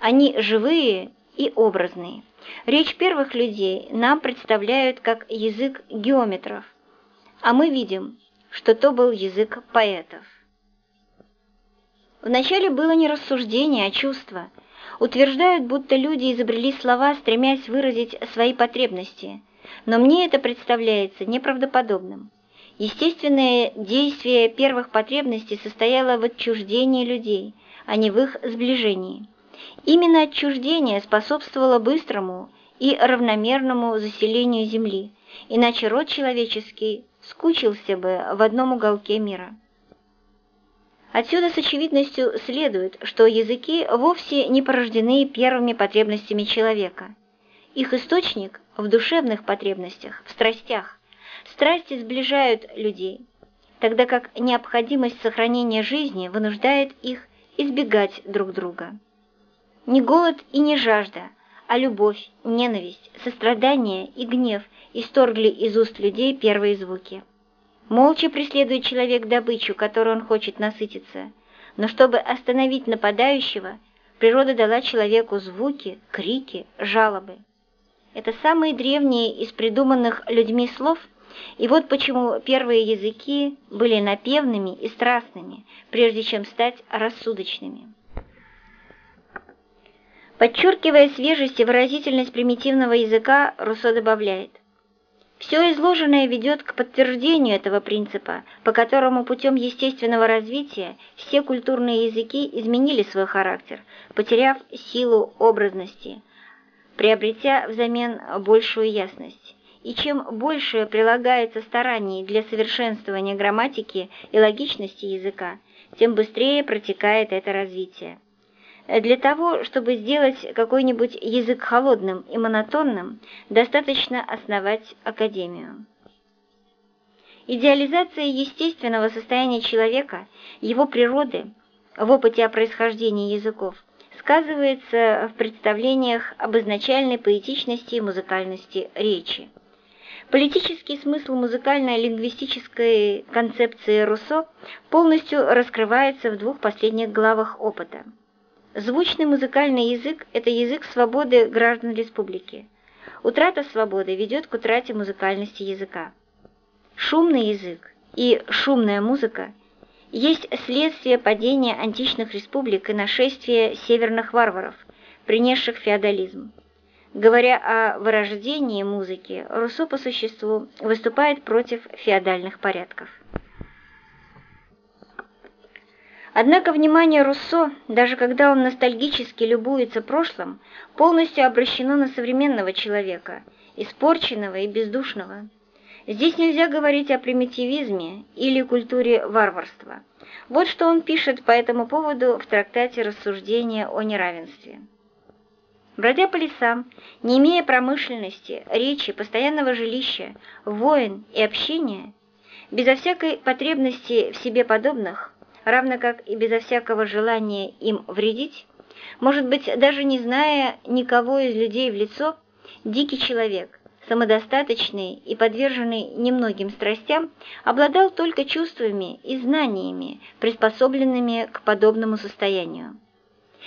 Speaker 1: Они живые и образные. Речь первых людей нам представляют как язык геометров, а мы видим, что то был язык поэтов. Вначале было не рассуждение, а чувство. Утверждают, будто люди изобрели слова, стремясь выразить свои потребности – но мне это представляется неправдоподобным. Естественное действие первых потребностей состояло в отчуждении людей, а не в их сближении. Именно отчуждение способствовало быстрому и равномерному заселению Земли, иначе род человеческий скучился бы в одном уголке мира. Отсюда с очевидностью следует, что языки вовсе не порождены первыми потребностями человека. Их источник в душевных потребностях, в страстях. Страсти сближают людей, тогда как необходимость сохранения жизни вынуждает их избегать друг друга. Не голод и не жажда, а любовь, ненависть, сострадание и гнев исторгли из уст людей первые звуки. Молча преследует человек добычу, которой он хочет насытиться, но чтобы остановить нападающего, природа дала человеку звуки, крики, жалобы. Это самые древние из придуманных людьми слов, и вот почему первые языки были напевными и страстными, прежде чем стать рассудочными. Подчеркивая свежесть и выразительность примитивного языка, Руссо добавляет «Все изложенное ведет к подтверждению этого принципа, по которому путем естественного развития все культурные языки изменили свой характер, потеряв силу образности, приобретя взамен большую ясность. И чем больше прилагается стараний для совершенствования грамматики и логичности языка, тем быстрее протекает это развитие. Для того, чтобы сделать какой-нибудь язык холодным и монотонным, достаточно основать академию. Идеализация естественного состояния человека, его природы, в опыте о происхождении языков, сказывается в представлениях об изначальной поэтичности и музыкальности речи. Политический смысл музыкально-лингвистической концепции Руссо полностью раскрывается в двух последних главах опыта. Звучный музыкальный язык – это язык свободы граждан республики. Утрата свободы ведет к утрате музыкальности языка. Шумный язык и шумная музыка – есть следствие падения античных республик и нашествия северных варваров, принесших феодализм. Говоря о вырождении музыки, Руссо по существу выступает против феодальных порядков. Однако внимание Руссо, даже когда он ностальгически любуется прошлым, полностью обращено на современного человека, испорченного и бездушного. Здесь нельзя говорить о примитивизме или культуре варварства. Вот что он пишет по этому поводу в трактате «Рассуждения о неравенстве». Бродя по лесам, не имея промышленности, речи, постоянного жилища, воин и общения, безо всякой потребности в себе подобных, равно как и безо всякого желания им вредить, может быть, даже не зная никого из людей в лицо, дикий человек – самодостаточный и подверженный немногим страстям, обладал только чувствами и знаниями, приспособленными к подобному состоянию.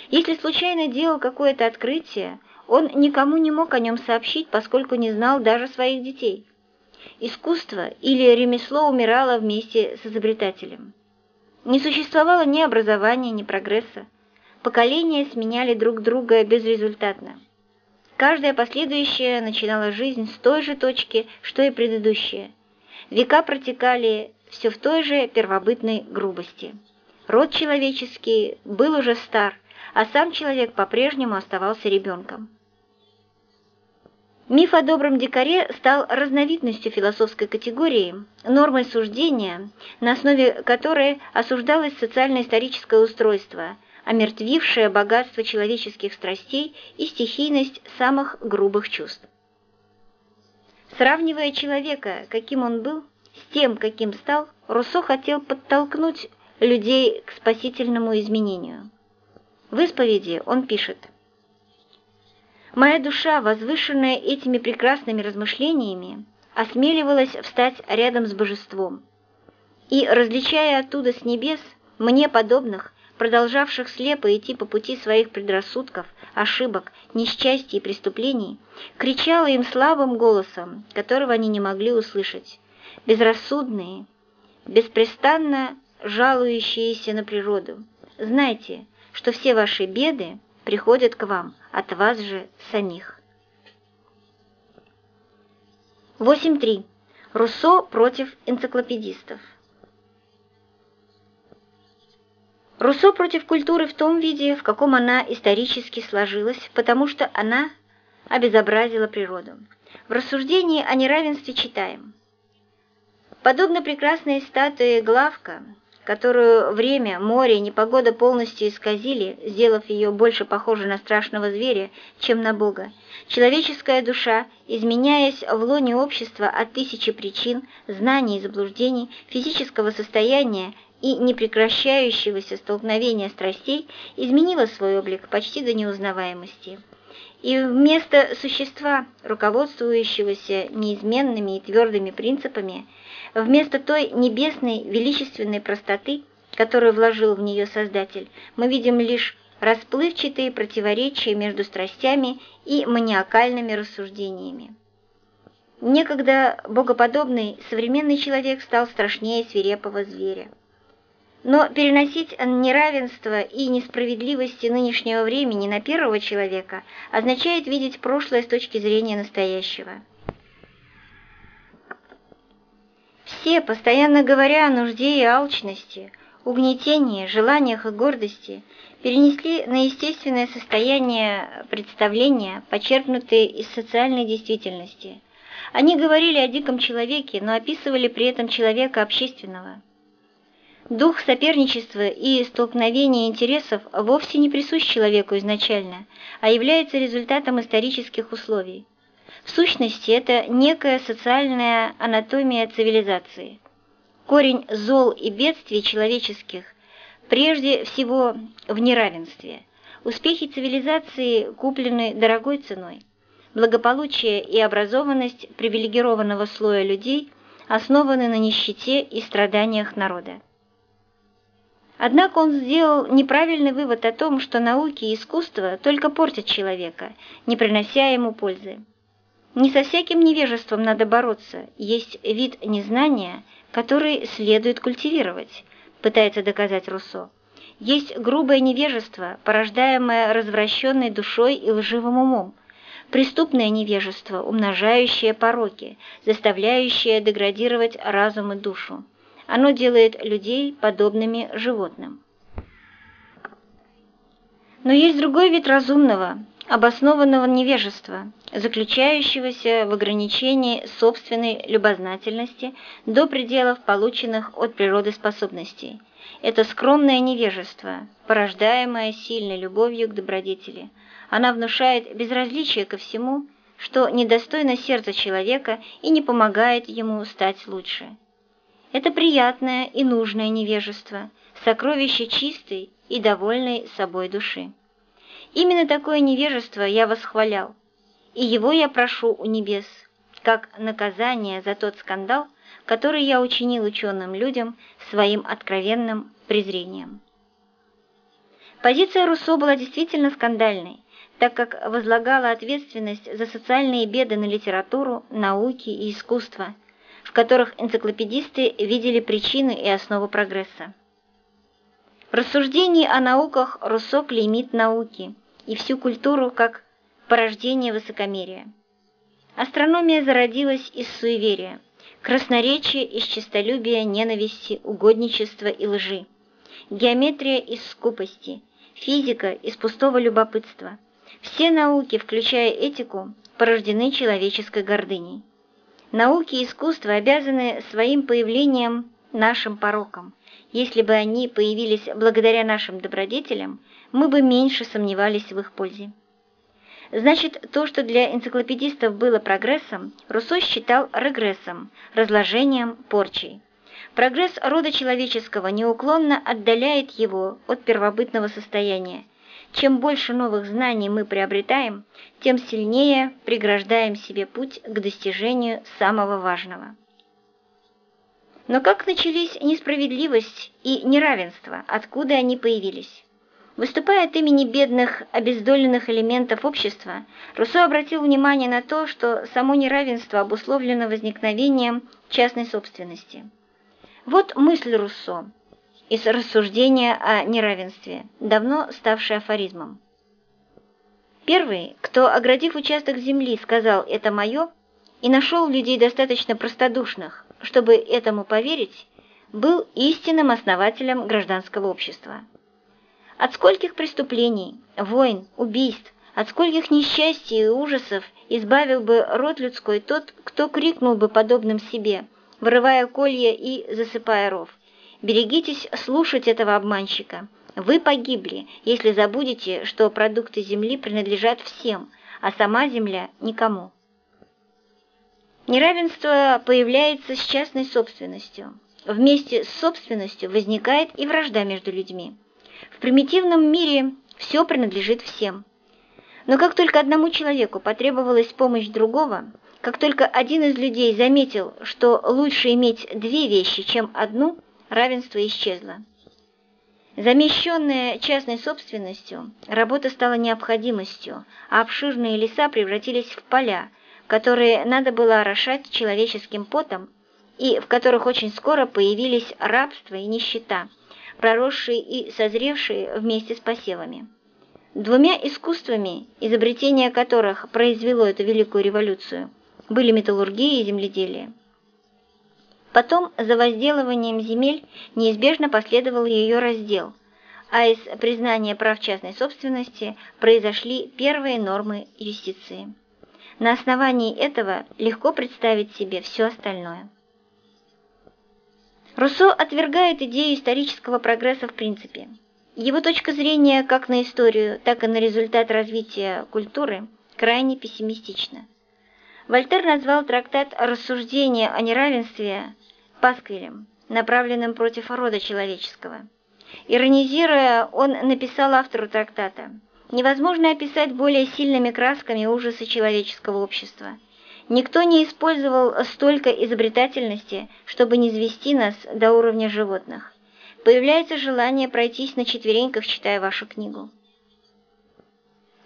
Speaker 1: Если случайно делал какое-то открытие, он никому не мог о нем сообщить, поскольку не знал даже своих детей. Искусство или ремесло умирало вместе с изобретателем. Не существовало ни образования, ни прогресса. Поколения сменяли друг друга безрезультатно. Каждая последующая начинала жизнь с той же точки, что и предыдущая. Века протекали все в той же первобытной грубости. Род человеческий был уже стар, а сам человек по-прежнему оставался ребенком. Миф о добром дикаре стал разновидностью философской категории, нормой суждения, на основе которой осуждалось социально-историческое устройство, омертвившее богатство человеческих страстей и стихийность самых грубых чувств. Сравнивая человека, каким он был, с тем, каким стал, Руссо хотел подтолкнуть людей к спасительному изменению. В исповеди он пишет – Моя душа, возвышенная этими прекрасными размышлениями, осмеливалась встать рядом с божеством. И, различая оттуда с небес, мне подобных, продолжавших слепо идти по пути своих предрассудков, ошибок, несчастий и преступлений, кричала им слабым голосом, которого они не могли услышать. Безрассудные, беспрестанно жалующиеся на природу, знайте, что все ваши беды приходят к вам от вас же самих. 8.3. Руссо против энциклопедистов. Руссо против культуры в том виде, в каком она исторически сложилась, потому что она обезобразила природу. В рассуждении о неравенстве читаем. Подобно прекрасной статуе Главка, которую время, море непогода полностью исказили, сделав ее больше похожей на страшного зверя, чем на Бога. Человеческая душа, изменяясь в лоне общества от тысячи причин, знаний и заблуждений, физического состояния и непрекращающегося столкновения страстей, изменила свой облик почти до неузнаваемости. И вместо существа, руководствующегося неизменными и твердыми принципами, Вместо той небесной величественной простоты, которую вложил в нее Создатель, мы видим лишь расплывчатые противоречия между страстями и маниакальными рассуждениями. Некогда богоподобный современный человек стал страшнее свирепого зверя. Но переносить неравенство и несправедливости нынешнего времени на первого человека означает видеть прошлое с точки зрения настоящего. Все, постоянно говоря о нужде и алчности, угнетении, желаниях и гордости, перенесли на естественное состояние представления, почерпнутые из социальной действительности. Они говорили о диком человеке, но описывали при этом человека общественного. Дух соперничества и столкновения интересов вовсе не присущ человеку изначально, а является результатом исторических условий. В сущности, это некая социальная анатомия цивилизации. Корень зол и бедствий человеческих прежде всего в неравенстве. Успехи цивилизации куплены дорогой ценой. Благополучие и образованность привилегированного слоя людей основаны на нищете и страданиях народа. Однако он сделал неправильный вывод о том, что науки и искусство только портят человека, не принося ему пользы. Не со всяким невежеством надо бороться, есть вид незнания, который следует культивировать, пытается доказать Руссо. Есть грубое невежество, порождаемое развращенной душой и лживым умом, преступное невежество, умножающее пороки, заставляющее деградировать разум и душу. Оно делает людей подобными животным. Но есть другой вид разумного, обоснованного невежества, заключающегося в ограничении собственной любознательности до пределов полученных от природы способностей. Это скромное невежество, порождаемое сильной любовью к добродетели. Она внушает безразличие ко всему, что недостойно сердца человека и не помогает ему стать лучше. Это приятное и нужное невежество, сокровище чистой и довольной собой души. Именно такое невежество я восхвалял, и его я прошу у небес, как наказание за тот скандал, который я учинил ученым людям своим откровенным презрением. Позиция Руссо была действительно скандальной, так как возлагала ответственность за социальные беды на литературу, науки и искусство – в которых энциклопедисты видели причины и основу прогресса. В рассуждении о науках Руссо клеймит науки и всю культуру как порождение высокомерия. Астрономия зародилась из суеверия, красноречия из честолюбия, ненависти, угодничества и лжи, геометрия из скупости, физика из пустого любопытства. Все науки, включая этику, порождены человеческой гордыней. Науки и искусство обязаны своим появлением нашим порокам. Если бы они появились благодаря нашим добродетелям, мы бы меньше сомневались в их пользе. Значит, то, что для энциклопедистов было прогрессом, Руссо считал регрессом, разложением, порчей. Прогресс рода человеческого неуклонно отдаляет его от первобытного состояния, чем больше новых знаний мы приобретаем, тем сильнее преграждаем себе путь к достижению самого важного. Но как начались несправедливость и неравенство, откуда они появились? Выступая от имени бедных, обездоленных элементов общества, Руссо обратил внимание на то, что само неравенство обусловлено возникновением частной собственности. Вот мысль Руссо – из рассуждения о неравенстве, давно ставший афоризмом. Первый, кто, оградив участок земли, сказал «это мое», и нашел людей достаточно простодушных, чтобы этому поверить, был истинным основателем гражданского общества. От скольких преступлений, войн, убийств, от скольких несчастий и ужасов избавил бы род людской тот, кто крикнул бы подобным себе, вырывая колья и засыпая ров. Берегитесь слушать этого обманщика. Вы погибли, если забудете, что продукты земли принадлежат всем, а сама земля – никому. Неравенство появляется с частной собственностью. Вместе с собственностью возникает и вражда между людьми. В примитивном мире все принадлежит всем. Но как только одному человеку потребовалась помощь другого, как только один из людей заметил, что лучше иметь две вещи, чем одну – равенство исчезло. Замещенная частной собственностью, работа стала необходимостью, а обширные леса превратились в поля, которые надо было орошать человеческим потом и в которых очень скоро появились рабство и нищета, проросшие и созревшие вместе с посевами. Двумя искусствами, изобретение которых произвело эту великую революцию, были металлургия и земледелие. Потом за возделыванием земель неизбежно последовал ее раздел, а из признания прав частной собственности произошли первые нормы юстиции. На основании этого легко представить себе все остальное. Руссо отвергает идею исторического прогресса в принципе. Его точка зрения как на историю, так и на результат развития культуры крайне пессимистична. Вольтер назвал трактат «Рассуждение о неравенстве» пасквилем, направленным против рода человеческого. Иронизируя, он написал автору трактата «Невозможно описать более сильными красками ужасы человеческого общества. Никто не использовал столько изобретательности, чтобы не звести нас до уровня животных. Появляется желание пройтись на четвереньках, читая вашу книгу.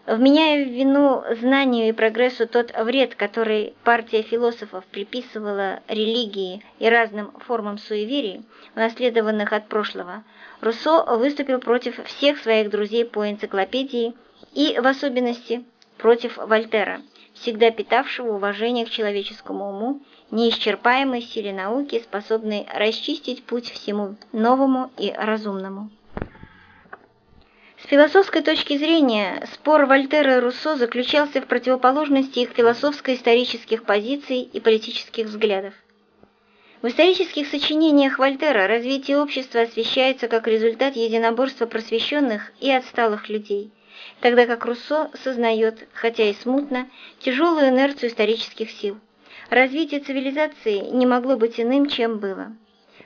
Speaker 1: Вменяя в вину знанию и прогрессу тот вред, который партия философов приписывала религии и разным формам суеверий, унаследованных от прошлого, Руссо выступил против всех своих друзей по энциклопедии и, в особенности, против Вольтера, всегда питавшего уважение к человеческому уму, неисчерпаемой силе науки, способной расчистить путь всему новому и разумному. С философской точки зрения, спор Вольтера и Руссо заключался в противоположности их философско-исторических позиций и политических взглядов. В исторических сочинениях Вольтера развитие общества освещается как результат единоборства просвещенных и отсталых людей, тогда как Руссо сознает, хотя и смутно, тяжелую инерцию исторических сил. Развитие цивилизации не могло быть иным, чем было.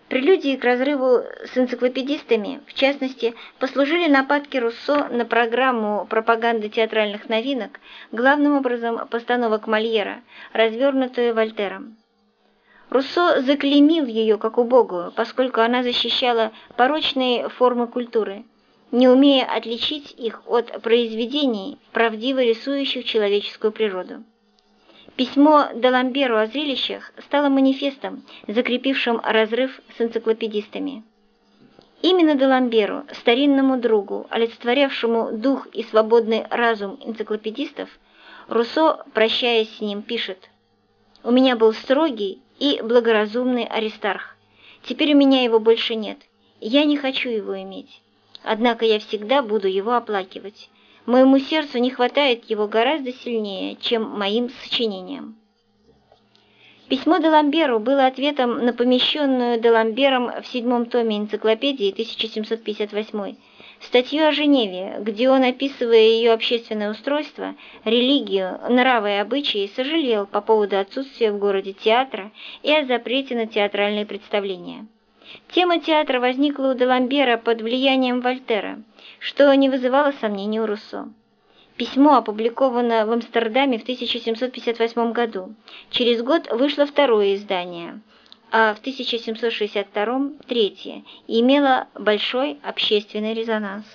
Speaker 1: Прелюдией к разрыву с энциклопедистами, в частности, послужили нападки Руссо на программу пропаганды театральных новинок, главным образом постановок Мольера, развернутую Вольтером. Руссо заклеймил ее как убогую, поскольку она защищала порочные формы культуры, не умея отличить их от произведений, правдиво рисующих человеческую природу. Письмо Даламберу о зрелищах стало манифестом, закрепившим разрыв с энциклопедистами. Именно Даламберу, старинному другу, олицетворявшему дух и свободный разум энциклопедистов, Руссо, прощаясь с ним, пишет «У меня был строгий и благоразумный Аристарх. Теперь у меня его больше нет. Я не хочу его иметь. Однако я всегда буду его оплакивать. Моему сердцу не хватает его гораздо сильнее, чем моим сочинениям». Письмо Деламберу было ответом на помещенную Деламбером в седьмом томе энциклопедии 1758 статью о Женеве, где он, описывая ее общественное устройство, религию, нравы и обычаи, сожалел по поводу отсутствия в городе театра и о запрете на театральные представления. Тема театра возникла у Деламбера под влиянием Вольтера, что не вызывало сомнений у Руссо. Письмо опубликовано в Амстердаме в 1758 году. Через год вышло второе издание, а в 1762 – третье, и имело большой общественный резонанс.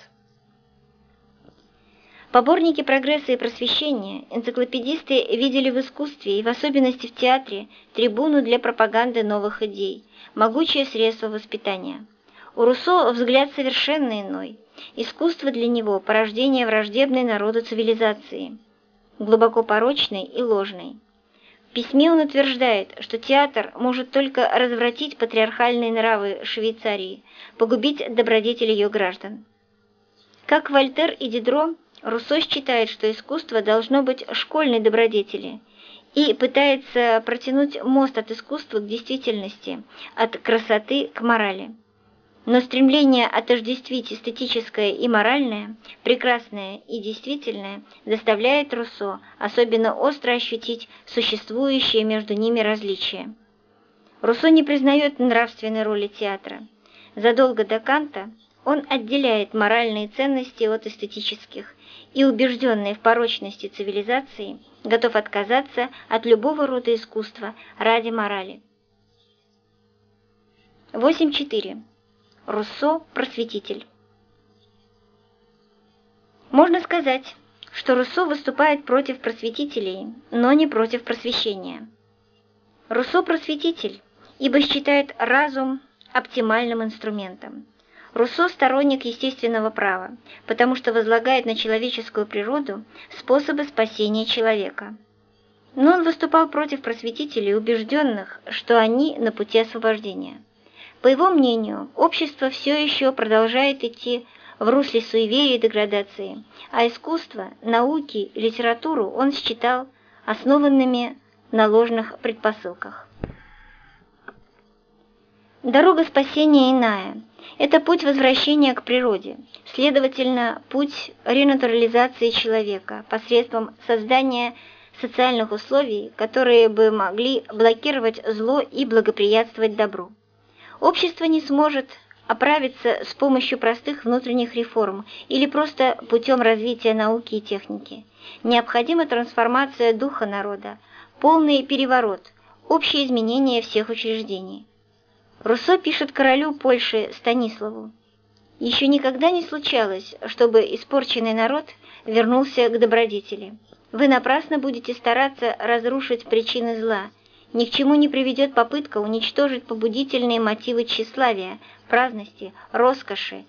Speaker 1: Поборники прогресса и просвещения, энциклопедисты видели в искусстве и в особенности в театре трибуну для пропаганды новых идей, могучее средство воспитания. У Руссо взгляд совершенно иной – Искусство для него – порождение враждебной народу цивилизации, глубоко порочной и ложной. В письме он утверждает, что театр может только развратить патриархальные нравы Швейцарии, погубить добродетель ее граждан. Как Вольтер и Дидро, Руссо считает, что искусство должно быть школьной добродетели и пытается протянуть мост от искусства к действительности, от красоты к морали. Но стремление отождествить эстетическое и моральное, прекрасное и действительное, заставляет Руссо особенно остро ощутить существующие между ними различия. Руссо не признает нравственной роли театра. Задолго до Канта он отделяет моральные ценности от эстетических и, убежденный в порочности цивилизации, готов отказаться от любого рода искусства ради морали. 8.4. Руссо – просветитель. Можно сказать, что Руссо выступает против просветителей, но не против просвещения. Руссо – просветитель, ибо считает разум оптимальным инструментом. Руссо – сторонник естественного права, потому что возлагает на человеческую природу способы спасения человека. Но он выступал против просветителей, убежденных, что они на пути освобождения. По его мнению, общество все еще продолжает идти в русле суеверия и деградации, а искусство, науки, литературу он считал основанными на ложных предпосылках. Дорога спасения иная. Это путь возвращения к природе, следовательно, путь ренатурализации человека посредством создания социальных условий, которые бы могли блокировать зло и благоприятствовать добру. Общество не сможет оправиться с помощью простых внутренних реформ или просто путем развития науки и техники. Необходима трансформация духа народа, полный переворот, общее изменение всех учреждений. Руссо пишет королю Польши Станиславу. Еще никогда не случалось, чтобы испорченный народ вернулся к добродетели. Вы напрасно будете стараться разрушить причины зла – ни к чему не приведет попытка уничтожить побудительные мотивы тщеславия, праздности, роскоши.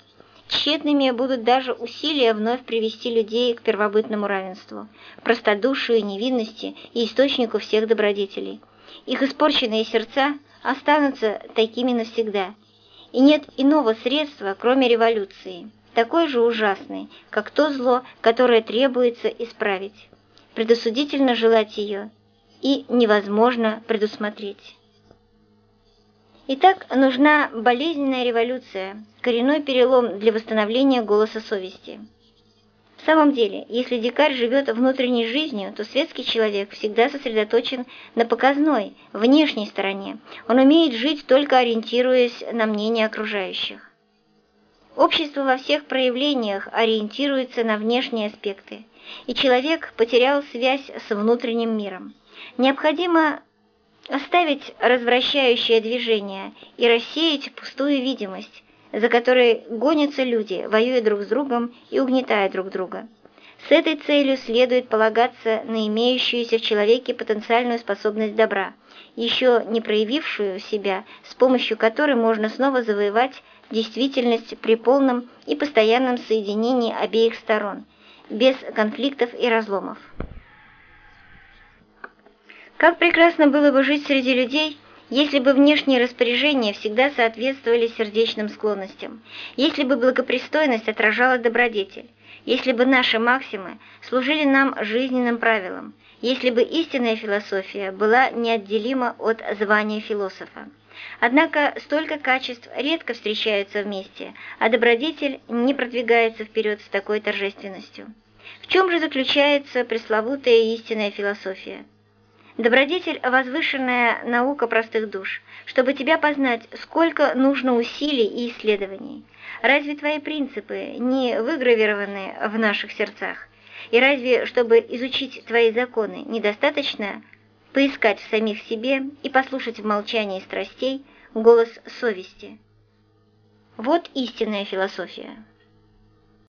Speaker 1: Тщетными будут даже усилия вновь привести людей к первобытному равенству, простодушию, невинности и источнику всех добродетелей. Их испорченные сердца останутся такими навсегда. И нет иного средства, кроме революции, такой же ужасной, как то зло, которое требуется исправить. Предосудительно желать ее – и невозможно предусмотреть. Итак, нужна болезненная революция, коренной перелом для восстановления голоса совести. В самом деле, если дикарь живет внутренней жизнью, то светский человек всегда сосредоточен на показной, внешней стороне. Он умеет жить, только ориентируясь на мнение окружающих. Общество во всех проявлениях ориентируется на внешние аспекты, и человек потерял связь с внутренним миром. Необходимо оставить развращающее движение и рассеять пустую видимость, за которой гонятся люди, воюя друг с другом и угнетая друг друга. С этой целью следует полагаться на имеющуюся в человеке потенциальную способность добра, еще не проявившую себя, с помощью которой можно снова завоевать действительность при полном и постоянном соединении обеих сторон, без конфликтов и разломов. Как прекрасно было бы жить среди людей, если бы внешние распоряжения всегда соответствовали сердечным склонностям, если бы благопристойность отражала добродетель, если бы наши максимы служили нам жизненным правилом, если бы истинная философия была неотделима от звания философа. Однако столько качеств редко встречаются вместе, а добродетель не продвигается вперед с такой торжественностью. В чем же заключается пресловутая истинная философия? Добродетель – возвышенная наука простых душ. Чтобы тебя познать, сколько нужно усилий и исследований. Разве твои принципы не выгравированы в наших сердцах? И разве, чтобы изучить твои законы, недостаточно поискать в самих себе и послушать в молчании страстей голос совести? Вот истинная философия.